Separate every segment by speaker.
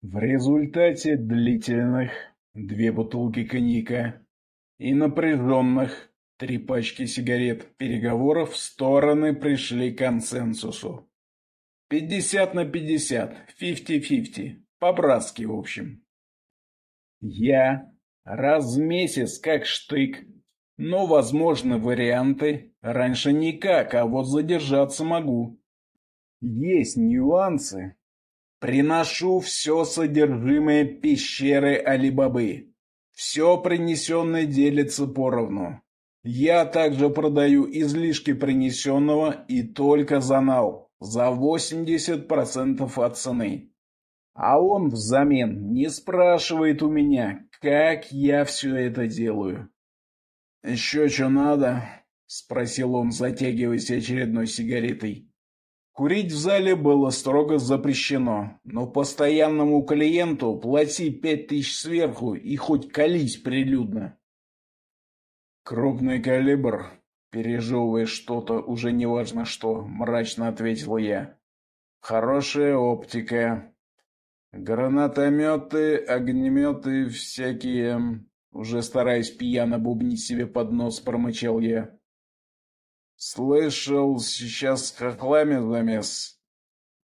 Speaker 1: В результате длительных две бутылки коньяка и напряженных три пачки сигарет переговоров стороны пришли к консенсусу. Пятьдесят на пятьдесят, фифти-фифти, по-братски в общем. Я раз в месяц как штык, но возможны варианты, раньше никак, а вот задержаться могу. Есть нюансы. Приношу все содержимое пещеры Алибабы. Все принесенное делится поровну. Я также продаю излишки принесенного и только за нал, за 80% от цены. А он взамен не спрашивает у меня, как я все это делаю. «Еще что надо?» — спросил он, затягиваясь очередной сигаретой. Курить в зале было строго запрещено, но постоянному клиенту плати пять тысяч сверху и хоть колись прилюдно. «Крупный калибр», пережевывая что-то, уже неважно что, мрачно ответил я. «Хорошая оптика. Гранатометы, огнеметы всякие...» Уже стараясь пьяно бубнить себе под нос, промычал я. Слышал, сейчас хохлами замес.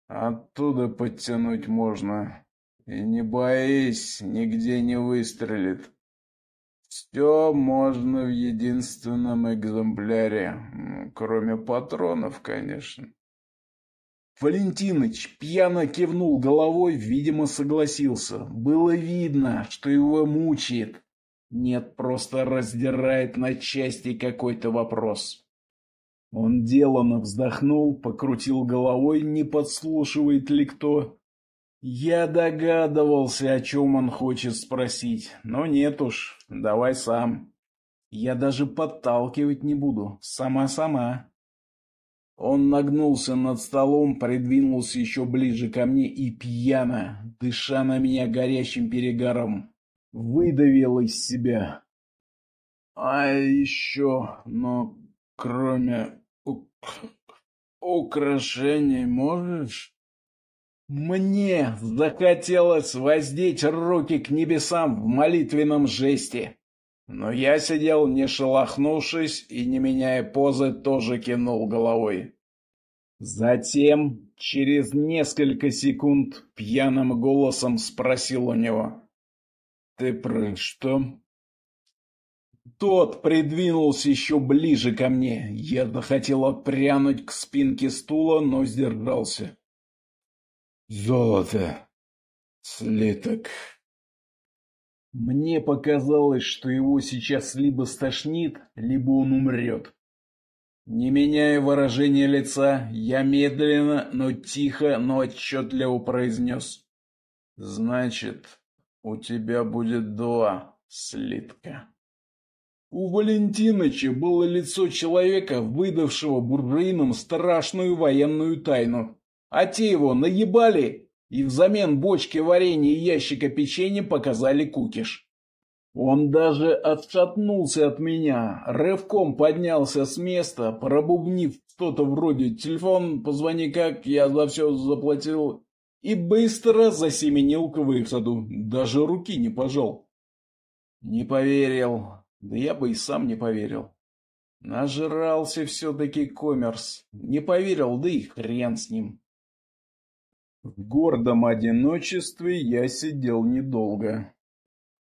Speaker 1: Оттуда подтянуть можно. И не боись, нигде не выстрелит. Все можно в единственном экземпляре, кроме патронов, конечно. Валентиныч пьяно кивнул головой, видимо, согласился. Было видно, что его мучает. Нет, просто раздирает на части какой-то вопрос. Он деланно вздохнул, покрутил головой, не подслушивает ли кто. Я догадывался, о чем он хочет спросить, но нет уж, давай сам. Я даже подталкивать не буду, сама-сама. Он нагнулся над столом, придвинулся еще ближе ко мне и пьяно, дыша на меня горящим перегаром, выдавил из себя. А еще, но кроме украшений можешь? Мне захотелось воздеть руки к небесам в молитвенном жесте. Но я сидел, не шелохнувшись, и, не меняя позы, тоже кинул головой. Затем, через несколько секунд, пьяным голосом спросил у него. «Ты про что?» Тот придвинулся еще ближе ко мне. Я захотел отпрянуть к спинке стула, но сдержался. Золото. Слиток. Мне показалось, что его сейчас либо стошнит, либо он умрет. Не меняя выражения лица, я медленно, но тихо, но отчетливо произнес. «Значит, у тебя будет два слитка». У Валентиныча было лицо человека, выдавшего буржуинам страшную военную тайну. А те его наебали и взамен бочки варенья и ящика печенья показали кукиш. Он даже отшатнулся от меня, рывком поднялся с места, пробубнив что-то вроде «телефон, позвони как, я за все заплатил» и быстро засеменил к выходу, даже руки не пожал. Не поверил, да я бы и сам не поверил. Нажрался все-таки коммерс. Не поверил, да и хрен с ним. В гордом одиночестве я сидел недолго.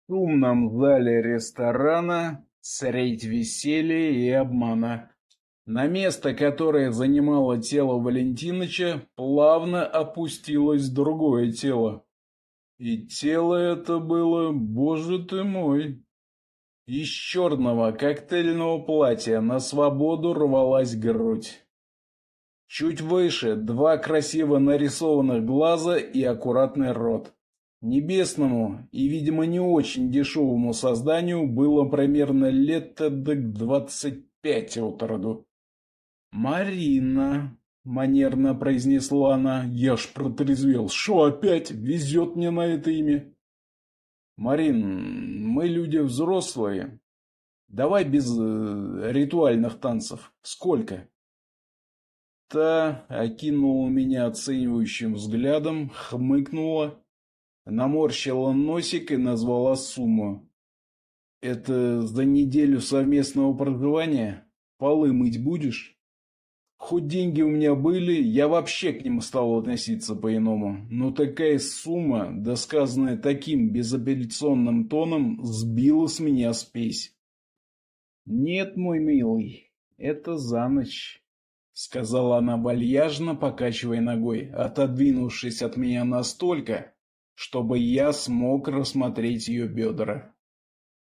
Speaker 1: В шумном зале ресторана средь веселья и обмана. На место, которое занимало тело Валентиныча, плавно опустилось другое тело. И тело это было, боже ты мой, из черного коктейльного платья на свободу рвалась грудь. Чуть выше два красиво нарисованных глаза и аккуратный рот. Небесному и, видимо, не очень дешевому созданию было примерно лет эдак двадцать пять от роду. «Марина», — манерно произнесла она, — «я ж протрезвел. Шо опять? Везет мне на это имя». Марин, мы люди взрослые. Давай без э, ритуальных танцев. Сколько? Та окинула меня оценивающим взглядом, хмыкнула наморщила носик и назвала сумму. Это за неделю совместного проживания? Полы мыть будешь? Хоть деньги у меня были, я вообще к ним стал относиться по-иному. Но такая сумма, да сказанная таким безапелляционным тоном, сбила с меня спесь. «Нет, мой милый, это за ночь», — сказала она вальяжно, покачивая ногой, отодвинувшись от меня настолько, чтобы я смог рассмотреть ее бедра.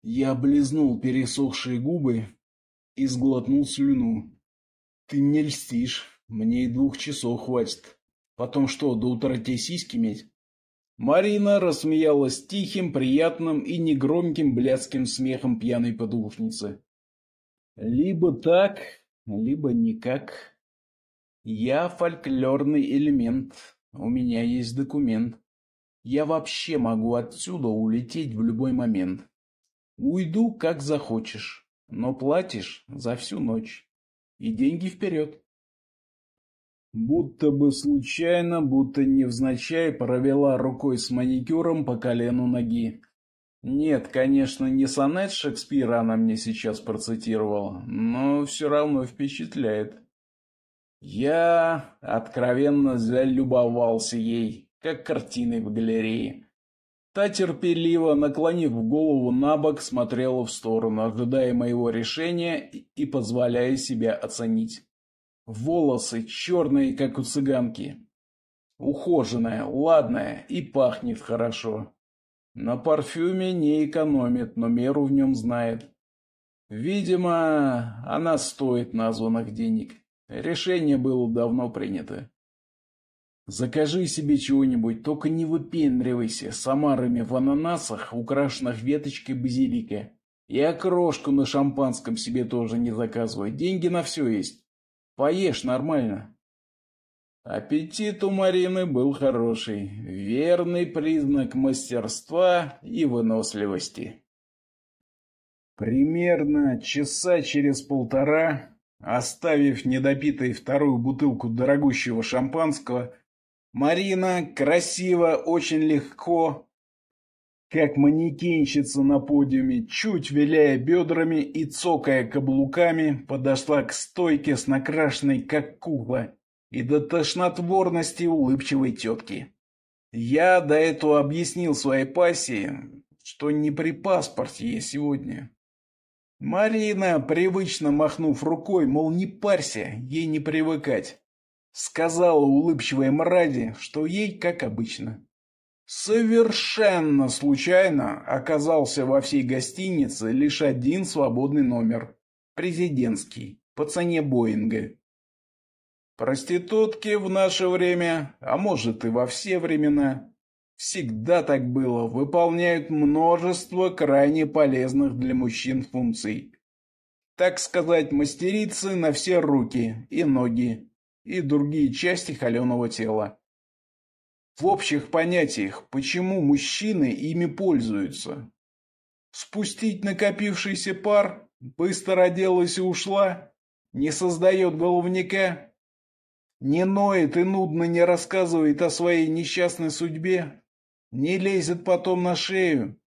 Speaker 1: Я облизнул пересохшие губы и сглотнул слюну. Ты не льстишь. Мне и двух часов хватит. Потом что, до утра тебе сиськи иметь? Марина рассмеялась тихим, приятным и негромким блядским смехом пьяной подушницы. Либо так, либо никак. Я фольклорный элемент. У меня есть документ. Я вообще могу отсюда улететь в любой момент. Уйду, как захочешь, но платишь за всю ночь и деньги вперед. Будто бы случайно, будто невзначай провела рукой с маникюром по колену ноги. Нет, конечно, не сонет Шекспира она мне сейчас процитировала, но все равно впечатляет. Я откровенно залюбовался ей, как картиной в галерее. Та терпеливо, наклонив голову на бок, смотрела в сторону, ожидая моего решения и позволяя себя оценить. Волосы черные, как у цыганки. Ухоженная, ладная и пахнет хорошо. На парфюме не экономит, но меру в нем знает. Видимо, она стоит названных денег. Решение было давно принято. Закажи себе чего-нибудь, только не выпендривайся с омарами в ананасах, украшенных веточкой базилика. И окрошку на шампанском себе тоже не заказывай. Деньги на все есть. Поешь нормально. Аппетит у Марины был хороший. Верный признак мастерства и выносливости. Примерно часа через полтора, оставив недопитой вторую бутылку дорогущего шампанского, Марина красиво, очень легко, как манекенщица на подиуме, чуть виляя бедрами и цокая каблуками, подошла к стойке с накрашенной, как кукла, и до тошнотворности улыбчивой тетки. Я до этого объяснил своей пассии, что не при паспорте я сегодня. Марина, привычно махнув рукой, мол, не парься, ей не привыкать сказала улыбчивая мрази, что ей как обычно. Совершенно случайно оказался во всей гостинице лишь один свободный номер. Президентский, по цене Боинга. Проститутки в наше время, а может и во все времена, всегда так было, выполняют множество крайне полезных для мужчин функций. Так сказать, мастерицы на все руки и ноги и другие части холеного тела. В общих понятиях, почему мужчины ими пользуются? Спустить накопившийся пар, быстро оделась и ушла, не создает головника, не ноет и нудно не рассказывает о своей несчастной судьбе, не лезет потом на шею,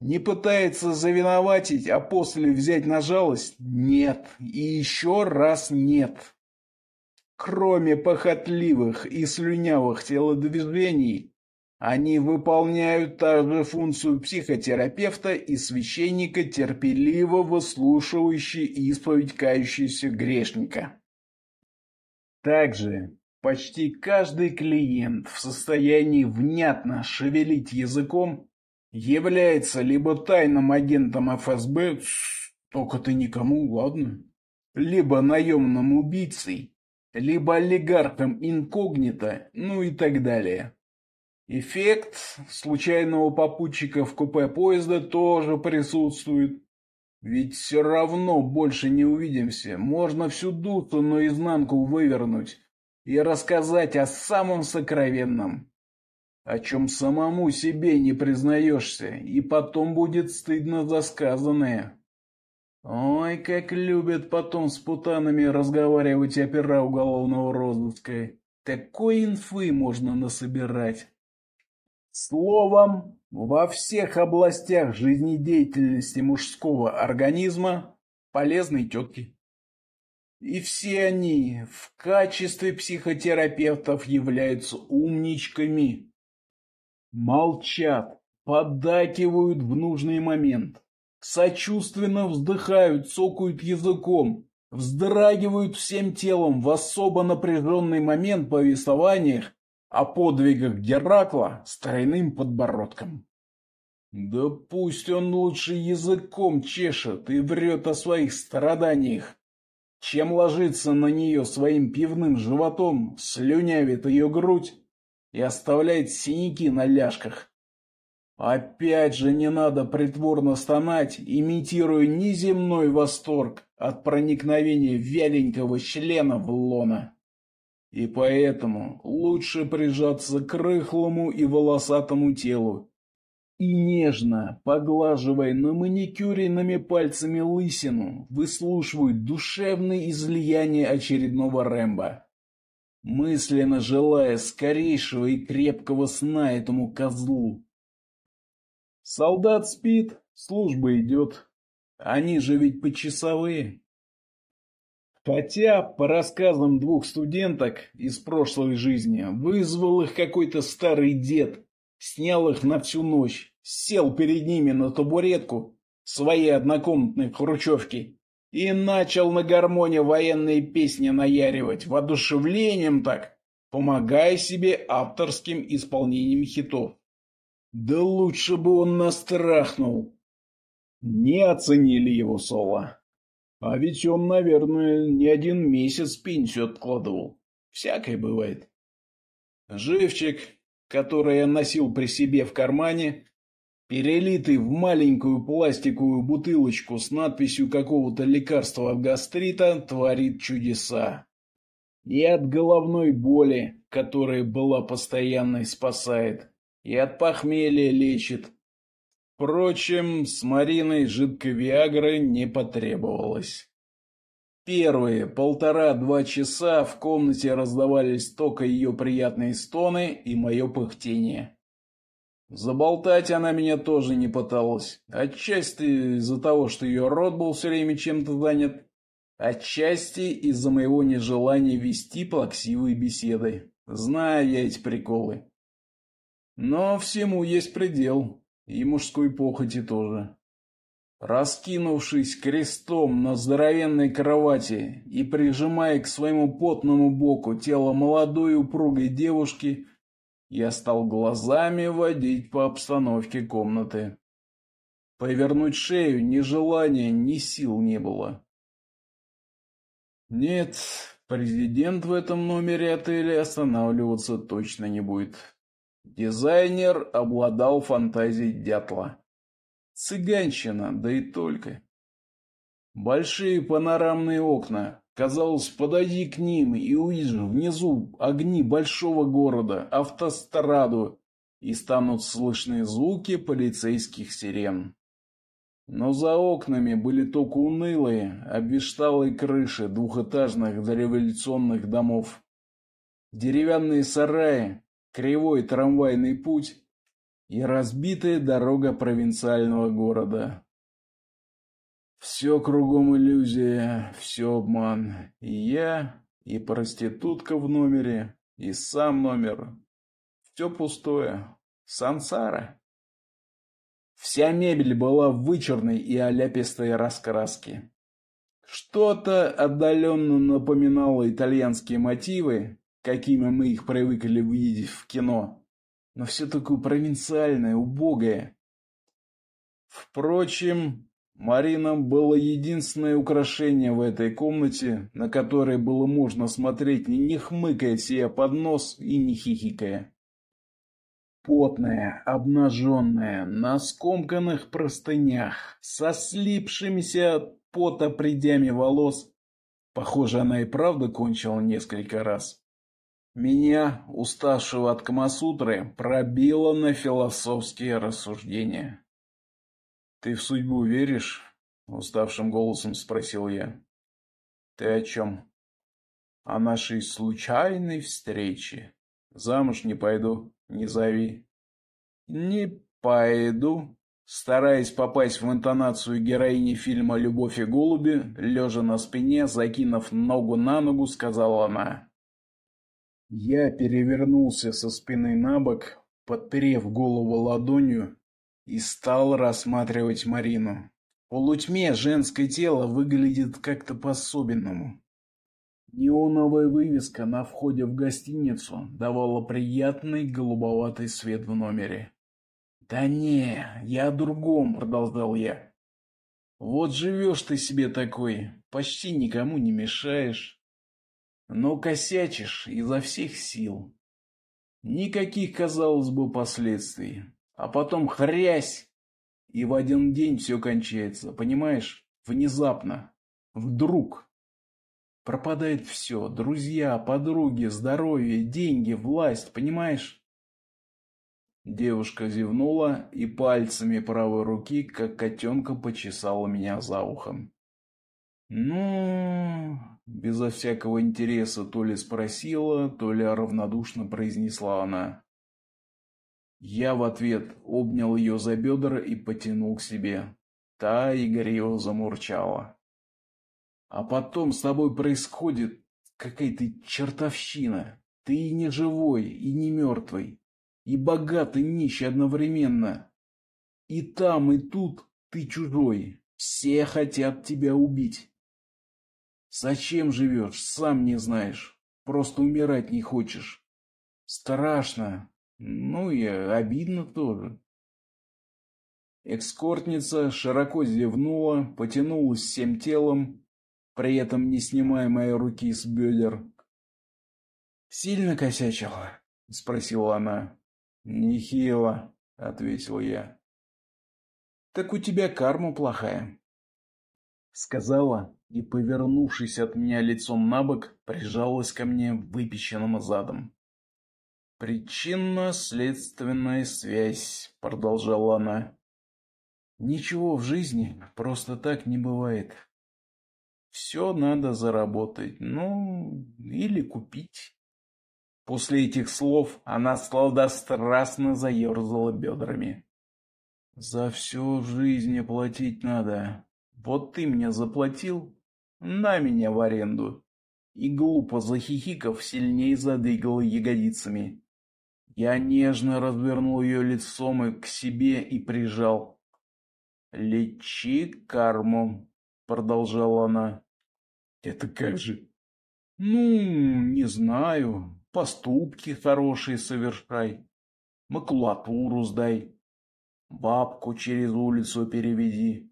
Speaker 1: не пытается завиноватить, а после взять на жалость? Нет. И еще раз нет. Кроме похотливых и слюнявых телодвижений, они выполняют также функцию психотерапевта и священника, терпеливо выслушивающий исповедь кающегося грешника. Также почти каждый клиент в состоянии внятно шевелить языком является либо тайным агентом ФСБ, только ты никому, ладно, либо наемным убийцей, либо олигархом инкогнито, ну и так далее. Эффект случайного попутчика в купе поезда тоже присутствует. Ведь все равно больше не увидимся. Можно всю дуту наизнанку вывернуть и рассказать о самом сокровенном, о чем самому себе не признаешься, и потом будет стыдно за сказанное. Ой, как любят потом с путанами разговаривать опера уголовного розыска. Такой инфы можно насобирать. Словом, во всех областях жизнедеятельности мужского организма полезные тетки. И все они в качестве психотерапевтов являются умничками. Молчат, поддакивают в нужный момент, сочувственно вздыхают, цокают языком, вздрагивают всем телом в особо напряженный момент повествованиях о подвигах Геракла с тройным подбородком. Да пусть он лучше языком чешет и врет о своих страданиях, чем ложится на нее своим пивным животом, слюнявит ее грудь и оставляет синяки на ляжках. Опять же не надо притворно стонать, имитируя неземной восторг от проникновения вяленького члена в лона. И поэтому лучше прижаться к рыхлому и волосатому телу и нежно, поглаживая на маникюренными пальцами лысину, выслушивают душевные излияния очередного Рэмбо. Мысленно желая скорейшего и крепкого сна этому козлу. Солдат спит, служба идет. Они же ведь почасовые. Хотя, по рассказам двух студенток из прошлой жизни, вызвал их какой-то старый дед, снял их на всю ночь, сел перед ними на табуретку своей однокомнатной хрущевки и начал на гармоне военные песни наяривать, воодушевлением так, помогая себе авторским исполнением хитов. Да лучше бы он нас трахнул. Не оценили его соло. А ведь он, наверное, не один месяц пенсию откладывал. Всякое бывает. Живчик, который я носил при себе в кармане, перелитый в маленькую пластиковую бутылочку с надписью какого-то лекарства от гастрита, творит чудеса. И от головной боли, которая была постоянной, спасает, и от похмелья лечит, Впрочем, с Мариной жидкой Виагры не потребовалось. Первые полтора-два часа в комнате раздавались только ее приятные стоны и мое пыхтение. Заболтать она меня тоже не пыталась, отчасти из-за того, что ее рот был все время чем-то занят, отчасти из-за моего нежелания вести плаксивые беседы, зная я эти приколы. Но всему есть предел. И мужской похоти тоже. Раскинувшись крестом на здоровенной кровати и прижимая к своему потному боку тело молодой упругой девушки, я стал глазами водить по обстановке комнаты. Повернуть шею ни желания, ни сил не было. Нет, президент в этом номере отеля останавливаться точно не будет. Дизайнер обладал фантазией дятла. Цыганщина, да и только. Большие панорамные окна. Казалось, подойди к ним и увидишь внизу огни большого города, автостраду, и станут слышны звуки полицейских сирен. Но за окнами были только унылые, обвешталые крыши двухэтажных дореволюционных домов. Деревянные сараи, кривой трамвайный путь и разбитая дорога провинциального города. Все кругом иллюзия, все обман. И я, и проститутка в номере, и сам номер. Все пустое. Сансара. Вся мебель была в вычурной и оляпистой раскраске. Что-то отдаленно напоминало итальянские мотивы, какими мы их привыкли видеть в кино, но все такое провинциальное, убогое. Впрочем, Марина было единственное украшение в этой комнате, на которое было можно смотреть, не хмыкая себе под нос и не хихикая. Потная, обнаженная, на скомканных простынях, со слипшимися от пота придями волос. Похоже, она и правда кончила несколько раз. Меня, уставшего от Камасутры, пробило на философские рассуждения. «Ты в судьбу веришь?» — уставшим голосом спросил я. «Ты о чем?» «О нашей случайной встрече. Замуж не пойду, не зови. Не пойду. Стараясь попасть в интонацию героини фильма «Любовь и голуби», лежа на спине, закинув ногу на ногу, сказала она. Я перевернулся со спины на бок, подперев голову ладонью, и стал рассматривать Марину. В полутьме женское тело выглядит как-то по-особенному. Неоновая вывеска на входе в гостиницу давала приятный голубоватый свет в номере. «Да не, я о другом», — продолжал я. «Вот живешь ты себе такой, почти никому не мешаешь, но косячишь изо всех сил. Никаких, казалось бы, последствий. А потом хрясь, и в один день все кончается, понимаешь? Внезапно. Вдруг. Пропадает все. Друзья, подруги, здоровье, деньги, власть, понимаешь? Девушка зевнула и пальцами правой руки, как котенка, почесала меня за ухом. «Ну...» — безо всякого интереса то ли спросила, то ли равнодушно произнесла она. Я в ответ обнял ее за бедра и потянул к себе. Та игриво замурчала. А потом с тобой происходит какая-то чертовщина. Ты и не живой, и не мертвый, и богатый, и нищий одновременно. И там, и тут ты чужой. Все хотят тебя убить. Зачем живешь, сам не знаешь. Просто умирать не хочешь. Страшно, ну и обидно тоже. Экскортница широко зевнула, потянулась всем телом, при этом не снимая моей руки с бедер. «Сильно косячила?» — спросила она. «Нехило», — ответил я. «Так у тебя карма плохая», — сказала и, повернувшись от меня лицом на бок, прижалась ко мне выпеченным задом. «Причинно-следственная связь», — продолжала она. «Ничего в жизни просто так не бывает. Все надо заработать, ну, или купить». После этих слов она сладострастно заерзала бедрами. «За все в жизни платить надо. Вот ты мне заплатил, на меня в аренду». И глупо захихиков сильнее задвигала ягодицами. Я нежно развернул ее лицом и к себе и прижал. «Лечи карму», — продолжала она. «Это как же?» «Ну, не знаю. Поступки хорошие совершай. Макулатуру сдай. Бабку через улицу переведи.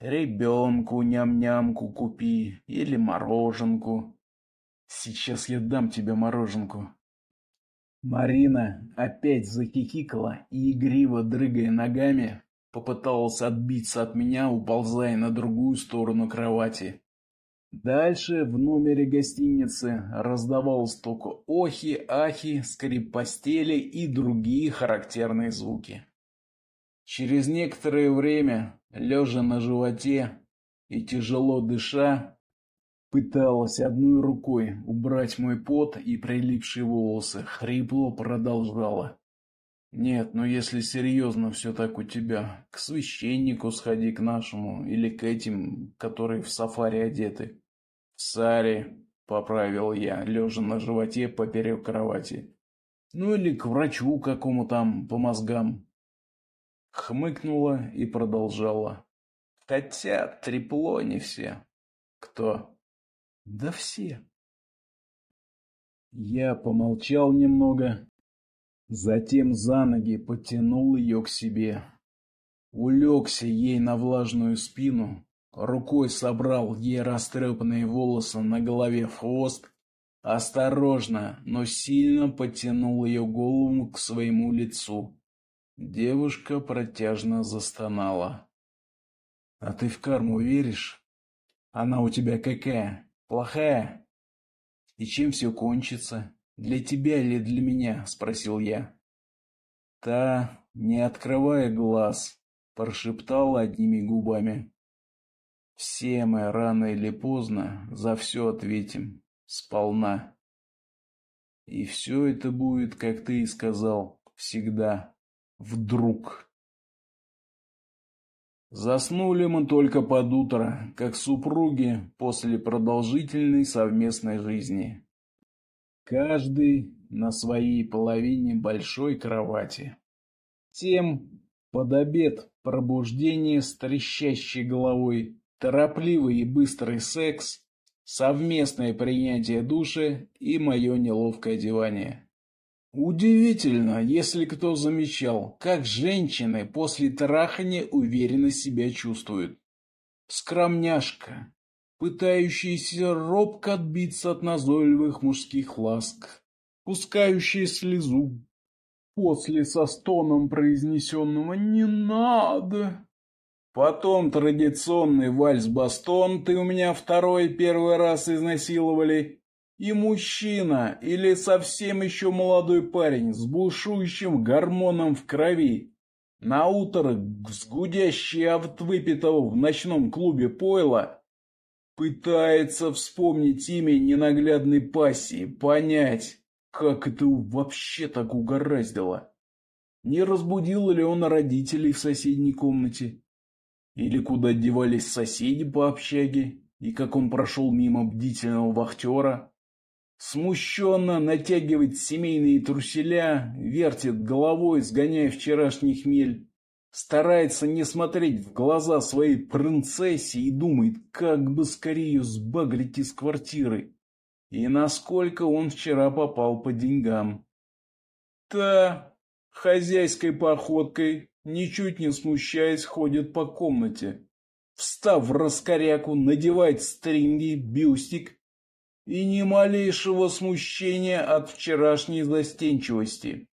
Speaker 1: Ребенку ням-нямку купи или мороженку. Сейчас я дам тебе мороженку. Марина опять захихикала и, игриво дрыгая ногами, попыталась отбиться от меня, уползая на другую сторону кровати. Дальше в номере гостиницы раздавалось только охи, ахи, скрип постели и другие характерные звуки. Через некоторое время, лежа на животе и тяжело дыша, Пыталась одной рукой убрать мой пот и прилипшие волосы, хрипло продолжала. «Нет, но если серьезно все так у тебя, к священнику сходи к нашему, или к этим, которые в сафари одеты». «В саре», — поправил я, лежа на животе поперек кровати. «Ну или к врачу какому там, по мозгам». Хмыкнула и продолжала. «Хотя трепло не все». «Кто?» Да все. Я помолчал немного, затем за ноги потянул ее к себе. Улегся ей на влажную спину, рукой собрал ей растрепанные волосы на голове в хвост, осторожно, но сильно потянул ее голову к своему лицу. Девушка протяжно застонала. — А ты в карму веришь? Она у тебя какая? Плохая. И чем все кончится? Для тебя или для меня? Спросил я. Та, не открывая глаз, прошептала одними губами. Все мы рано или поздно за все ответим. Сполна. И все это будет, как ты и сказал, всегда. Вдруг. Заснули мы только под утро, как супруги после продолжительной совместной жизни. Каждый на своей половине большой кровати. Тем под обед пробуждение с трещащей головой, торопливый и быстрый секс, совместное принятие души и мое неловкое одевание. Удивительно, если кто замечал, как женщины после трахания уверенно себя чувствуют. Скромняшка, пытающаяся робко отбиться от назойливых мужских ласк, пускающая слезу после со стоном произнесенного «не надо». Потом традиционный вальс-бастон «ты у меня второй первый раз изнасиловали» и мужчина или совсем еще молодой парень с бушующим гормоном в крови. На утро с гудящей от выпитого в ночном клубе пойла пытается вспомнить имя ненаглядной пассии, понять, как это вообще так угораздило. Не разбудил ли он родителей в соседней комнате? Или куда девались соседи по общаге, и как он прошел мимо бдительного вахтера? Смущенно натягивает семейные труселя, вертит головой, сгоняя вчерашний хмель. Старается не смотреть в глаза своей принцессе и думает, как бы скорее ее сбагрить из квартиры. И насколько он вчера попал по деньгам. Та хозяйской походкой, ничуть не смущаясь, ходит по комнате. Встав в раскоряку, надевает стринги, бюстик и ни малейшего смущения от вчерашней застенчивости.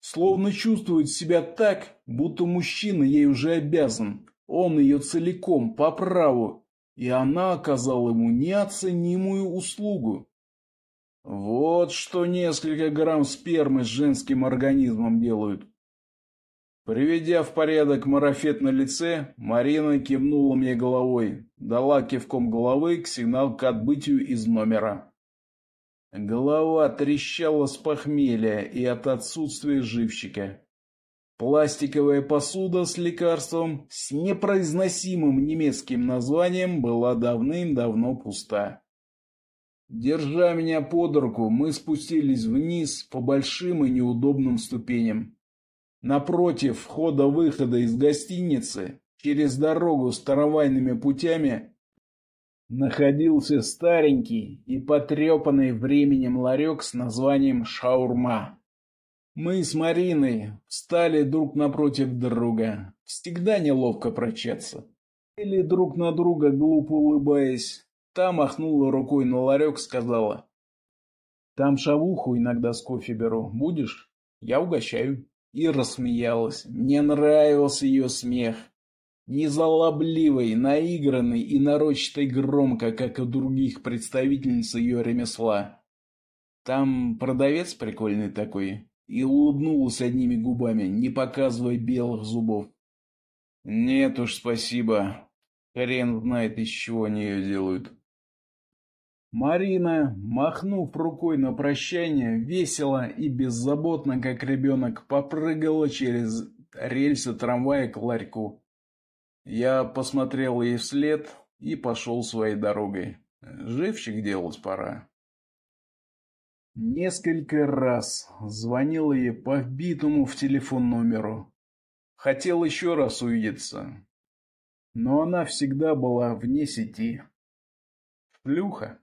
Speaker 1: Словно чувствует себя так, будто мужчина ей уже обязан, он ее целиком, по праву, и она оказала ему неоценимую услугу. Вот что несколько грамм спермы с женским организмом делают. Приведя в порядок марафет на лице, Марина кивнула мне головой, дала кивком головы к сигнал к отбытию из номера. Голова трещала с похмелья и от отсутствия живчика. Пластиковая посуда с лекарством с непроизносимым немецким названием была давным-давно пуста. Держа меня под руку, мы спустились вниз по большим и неудобным ступеням. Напротив входа-выхода из гостиницы, через дорогу с таровайными путями, находился старенький и потрепанный временем ларек с названием «Шаурма». Мы с Мариной встали друг напротив друга. Всегда неловко прощаться. Или друг на друга, глупо улыбаясь. Та махнула рукой на ларек, сказала. «Там шавуху иногда с кофе беру. Будешь? Я угощаю» и рассмеялась. Мне нравился ее смех. Незалобливый, наигранный и нарочитой громко, как у других представительниц ее ремесла. Там продавец прикольный такой, и улыбнулась одними губами, не показывая белых зубов. Нет уж, спасибо. Хрен знает, из чего они ее делают. Марина, махнув рукой на прощание, весело и беззаботно, как ребенок, попрыгала через рельсы трамвая к ларьку. Я посмотрел ей вслед и пошел своей дорогой. Живчик делать пора. Несколько раз звонил ей по вбитому в телефон номеру. Хотел еще раз увидеться, но она всегда была вне сети. Плюха.